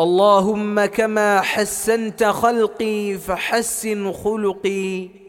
اللهم كما حسنت خلقي فحسن خلقي.